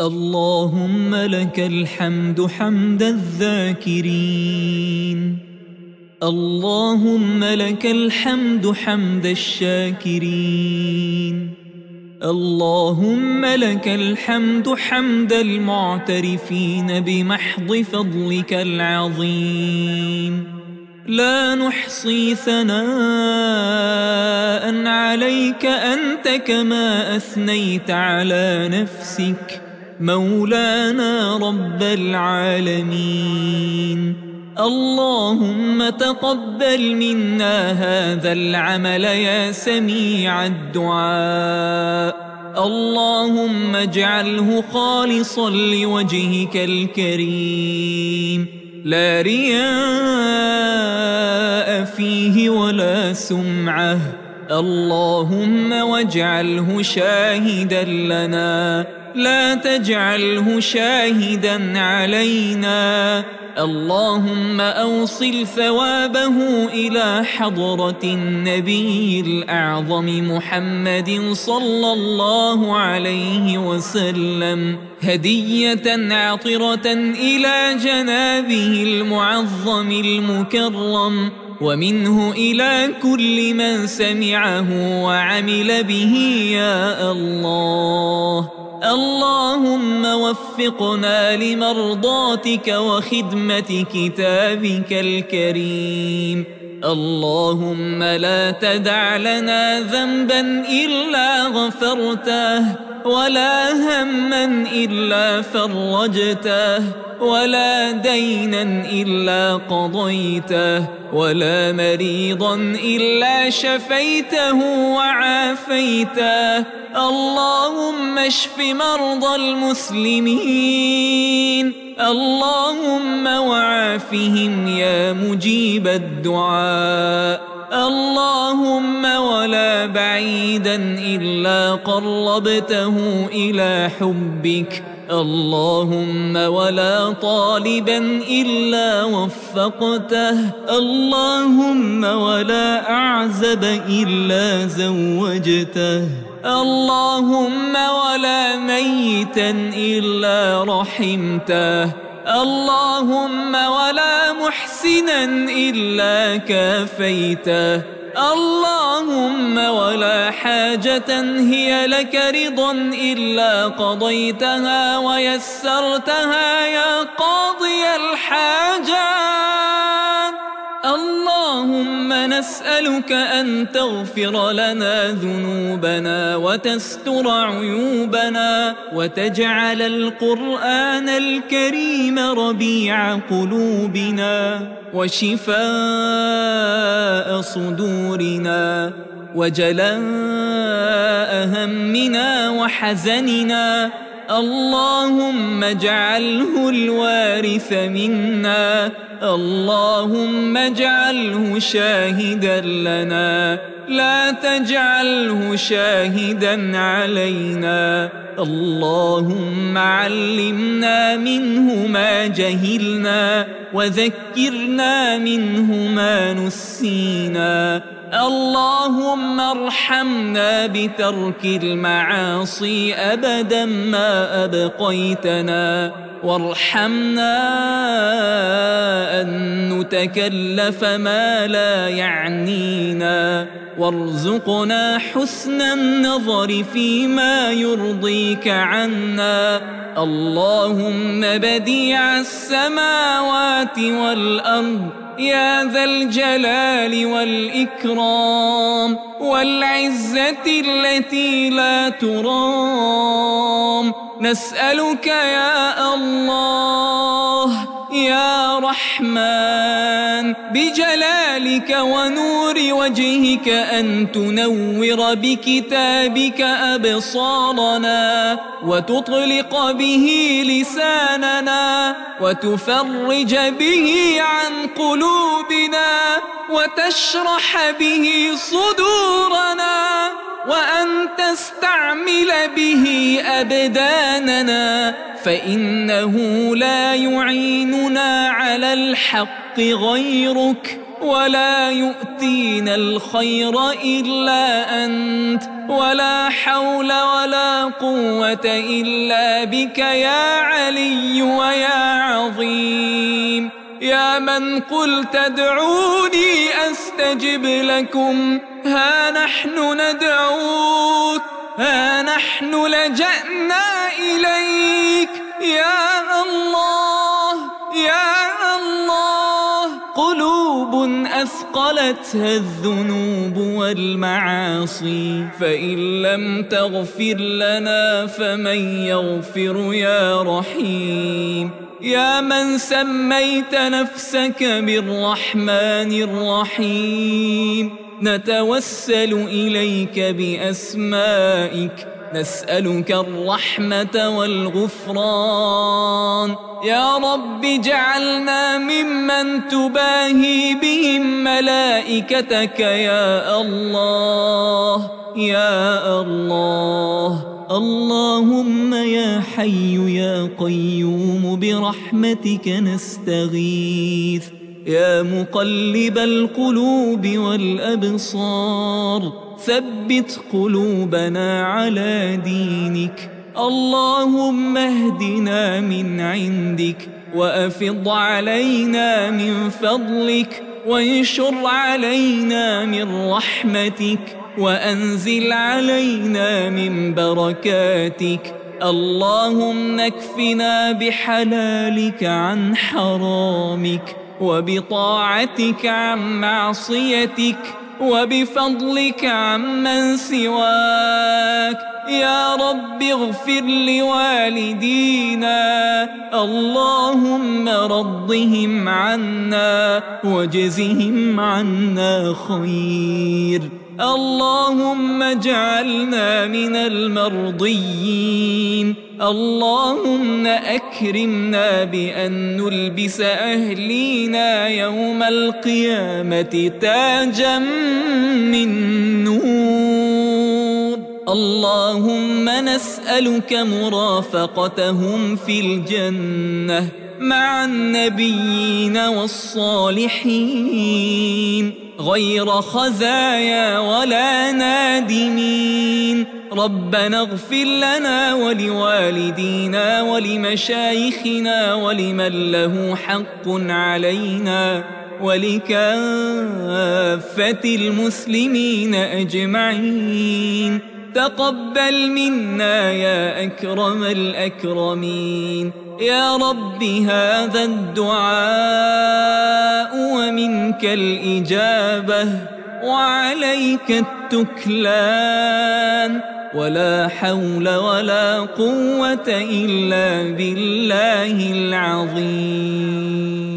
اللهم لك الحمد حمد الذاكرين. اللهم لك الحمد حمد الشاكرين. اللهم لك الحمد حمد المعترفين بمحض فضلك العظيم. لا نحصي ثناء عليك أنت كما أثنيت على نفسك. مولانا رب العالمين. اللهم تقبل منا هذا العمل يا سميع الدعاء. اللهم اجعله خالصا لوجهك الكريم. لا رياء فيه ولا سمعه. اللهم واجعله شاهدا لنا. لا تجعله شاهدا علينا. اللهم أوصل ثوابه إلى حضرة النبي الأعظم محمد صلى الله عليه وسلم هدية عطرة إلى جنابه المعظم المكرم ومنه إلى كل من سمعه وعمل به يا الله. اللهم وفقنا لمرضاتك وخدمة كتابك الكريم. اللهم لا تدع لنا ذنبا إلا غفرته. ولا هما إلا فرجته ولا دينا إلا قضيته ولا مريضا إلا شفيته وعافيته. اللهم اشف مرضى المسلمين. اللهم وعافهم يا مجيب الدعاء. اللهم ولا بعيدا إلا قربته إلى حبك. اللهم ولا طالبا إلا وفقته. اللهم ولا أعزب إلا زوجته. اللهم ولا ميتا إلا رحمته. اللهم ولا محسنا إلا كافيته اللهم ولا حاجة هي لك رضا إلا قضيتها ويسرتها يا قاضي الحاجات اللهم نسألك أن تغفر لنا ذنوبنا وتستر عيوبنا وتجعل القرآن الكريم ربيع قلوبنا وشفاء صدورنا وجلاء همنا وحزننا اللهم اجعله الوارث منا. اللهم اجعله شاهدا لنا. لا تجعله شاهدا علينا. اللهم علمنا منه ما جهلنا وذكرنا منه ما نسينا. اللهم ارحمنا بترك المعاصي أبدا ما أبقيتنا. وارحمنا أن نتكلف ما لا يعنينا وارزقنا حسن النظر فيما يرضيك عنا. اللهم بديع السماوات والأرض يا ذا الجلال والإكرام والعزة التي لا ترام. نسألك يا الله يا رحمن بجلالك ونور وجهك أن تنور بكتابك أبصارنا وتطلق به لساننا وتفرج به عن قلوبنا وتشرح به صدورنا. وأن تستعمل به أبداننا فإنه لا يعيننا على الحق غيرك ولا يؤتينا الخير إلا أنت ولا حول ولا قوة إلا بك يا علي ويا عظيم. يا من قلت ادعوني أستجب لكم ها نحن ندعوك ها نحن لجأنا إليك يا الله. أثقلتها الذنوب والمعاصي فإن لم تغفر لنا فمن يغفر يا رحيم. يا من سميت نفسك بالرحمن الرحيم نتوسل إليك بأسمائك نسألك الرحمة والغفران. يا رب جعلنا ممن تباهي بهم ملائكتك. يا الله يا الله اللهم يا حي يا قيوم برحمتك نستغيث. يا مقلب القلوب والأبصار ثبت قلوبنا على دينك. اللهم اهدنا من عندك وأفض علينا من فضلك وانشر علينا من رحمتك وأنزل علينا من بركاتك. اللهم اكفنا بحلالك عن حرامك. وبطاعتك عن معصيتك وبفضلك عمن سواك. يا رب اغفر لوالدينا. اللهم رضهم عنا واجزهم عنا خير. اللهم اجعلنا من المرضيين. اللهم أكرمنا بأن نلبس أهلينا يوم القيامة تاجا من نور. اللهم نسألك مرافقتهم في الجنة مع النبيين والصالحين غير خزايا ولا نادمين. ربنا اغفر لنا ولوالدينا ولمشايخنا ولمن له حق علينا ولكافة المسلمين أجمعين. تقبل منا يا أكرم الأكرمين. يا رب هذا الدعاء ومنك الإجابة. وعليك التكلان ولا حول ولا قوة إلا بالله العظيم.